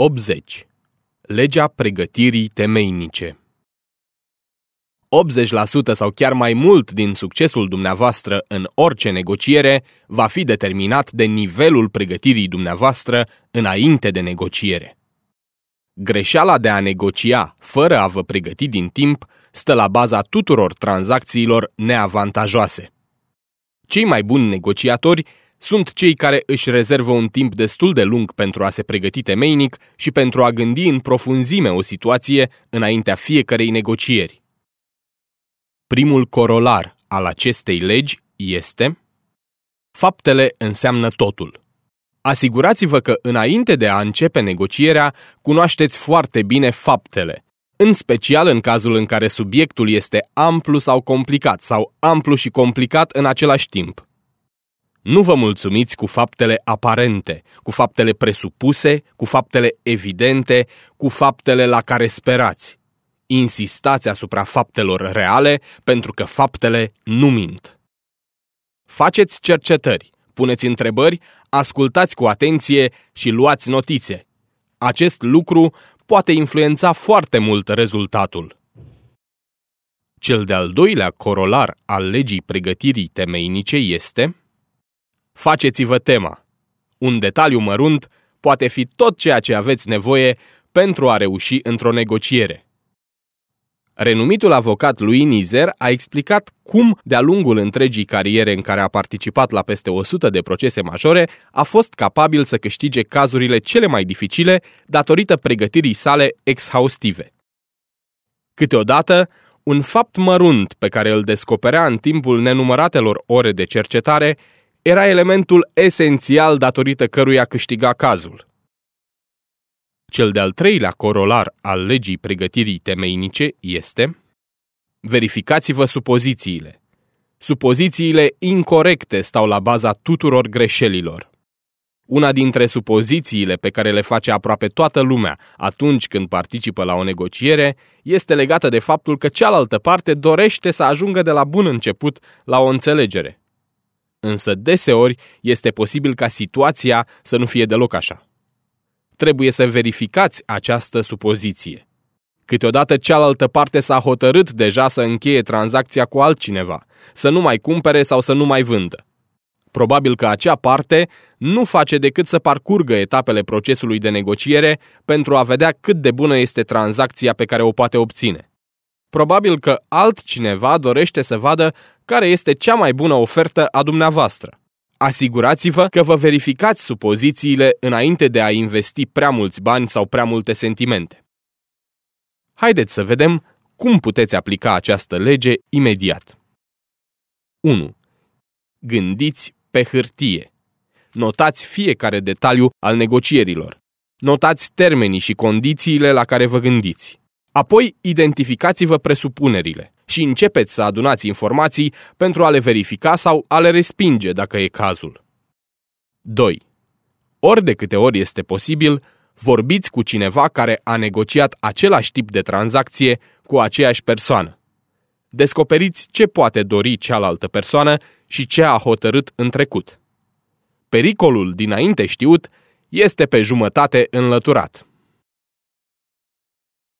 80. Legea pregătirii temeinice 80% sau chiar mai mult din succesul dumneavoastră în orice negociere va fi determinat de nivelul pregătirii dumneavoastră înainte de negociere. Greșeala de a negocia fără a vă pregăti din timp stă la baza tuturor tranzacțiilor neavantajoase. Cei mai buni negociatori sunt cei care își rezervă un timp destul de lung pentru a se pregăti temeinic și pentru a gândi în profunzime o situație înaintea fiecărei negocieri. Primul corolar al acestei legi este Faptele înseamnă totul. Asigurați-vă că înainte de a începe negocierea, cunoașteți foarte bine faptele, în special în cazul în care subiectul este amplu sau complicat sau amplu și complicat în același timp. Nu vă mulțumiți cu faptele aparente, cu faptele presupuse, cu faptele evidente, cu faptele la care sperați. Insistați asupra faptelor reale, pentru că faptele nu mint. Faceți cercetări, puneți întrebări, ascultați cu atenție și luați notițe. Acest lucru poate influența foarte mult rezultatul. Cel de-al doilea corolar al legii pregătirii temeinice este Faceți-vă tema. Un detaliu mărunt poate fi tot ceea ce aveți nevoie pentru a reuși într-o negociere. Renumitul avocat lui Nizer a explicat cum, de-a lungul întregii cariere în care a participat la peste 100 de procese majore, a fost capabil să câștige cazurile cele mai dificile datorită pregătirii sale exhaustive. Câteodată, un fapt mărunt pe care îl descoperea în timpul nenumăratelor ore de cercetare era elementul esențial datorită căruia câștiga cazul. Cel de-al treilea corolar al legii pregătirii temeinice este Verificați-vă supozițiile. Supozițiile incorrecte stau la baza tuturor greșelilor. Una dintre supozițiile pe care le face aproape toată lumea atunci când participă la o negociere este legată de faptul că cealaltă parte dorește să ajungă de la bun început la o înțelegere. Însă deseori este posibil ca situația să nu fie deloc așa. Trebuie să verificați această supoziție. Câteodată cealaltă parte s-a hotărât deja să încheie tranzacția cu altcineva, să nu mai cumpere sau să nu mai vândă. Probabil că acea parte nu face decât să parcurgă etapele procesului de negociere pentru a vedea cât de bună este tranzacția pe care o poate obține. Probabil că altcineva dorește să vadă care este cea mai bună ofertă a dumneavoastră. Asigurați-vă că vă verificați supozițiile înainte de a investi prea mulți bani sau prea multe sentimente. Haideți să vedem cum puteți aplica această lege imediat. 1. Gândiți pe hârtie. Notați fiecare detaliu al negocierilor. Notați termenii și condițiile la care vă gândiți. Apoi identificați-vă presupunerile și începeți să adunați informații pentru a le verifica sau a le respinge dacă e cazul. 2. Ori de câte ori este posibil, vorbiți cu cineva care a negociat același tip de tranzacție cu aceeași persoană. Descoperiți ce poate dori cealaltă persoană și ce a hotărât în trecut. Pericolul dinainte știut este pe jumătate înlăturat.